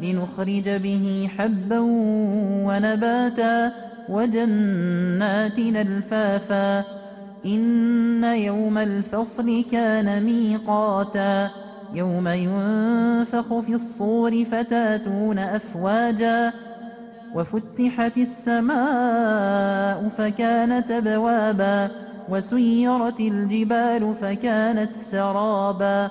لِنُخْرِجَ بِهِ حَبًّا وَنَبَاتًا وَجَنَّاتٍ أَلْفَافًا إِنَّ يَوْمَ الْفَصْلِ كَانَ مِيقَاتًا يَوْمَ يُنفَخُ فِي الصُّورِ فَتَأْتُونَ أَفْوَاجًا وَفُتِحَتِ السَّمَاءُ فَكَانَتْ أَبْوَابًا وَسُيِّرَتِ الْجِبَالُ فَكَانَتْ سَرَابًا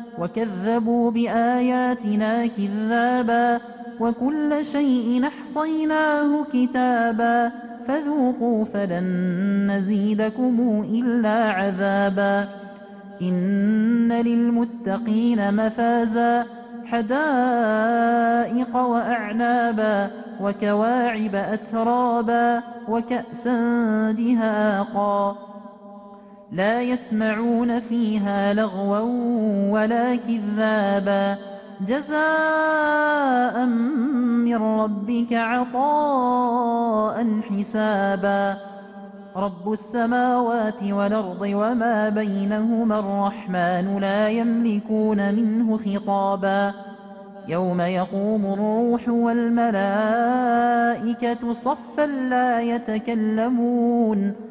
وَكَذَّبُوا بِآيَاتِنَا كِذَّابًا وَكُلَّ شَيْءٍ أَحْصَيْنَاهُ كِتَابًا فَذُوقُوا فَلَن نَّزِيدَكُمْ إِلَّا عَذَابًا إِنَّ لِلْمُتَّقِينَ مَفَازًا حَدَائِقَ وَأَعْنَابًا وَكَوَاعِبَ أَتْرَابًا وَكَأْسًا دِهَاقًا لَا يَسْمَعُونَ فِيهَا لَغْوًا وَلَا كِذَّابًا. جَزَاءً مِّن رَّبِّكَ عَطَاءً حِسَابًا. رَبُّ السَّمَاوَاتِ وَالْأَرْضِ وَمَا بَيْنَهُمَا الرَّحْمَٰنُ لَا يَمْلِكُونَ مِنْهُ خِطَابًا. يَوْمَ يَقُومُ الرُّوحُ وَالْمَلَائِكَةُ صَفًّا لَّا يَتَكَلَّمُونَ.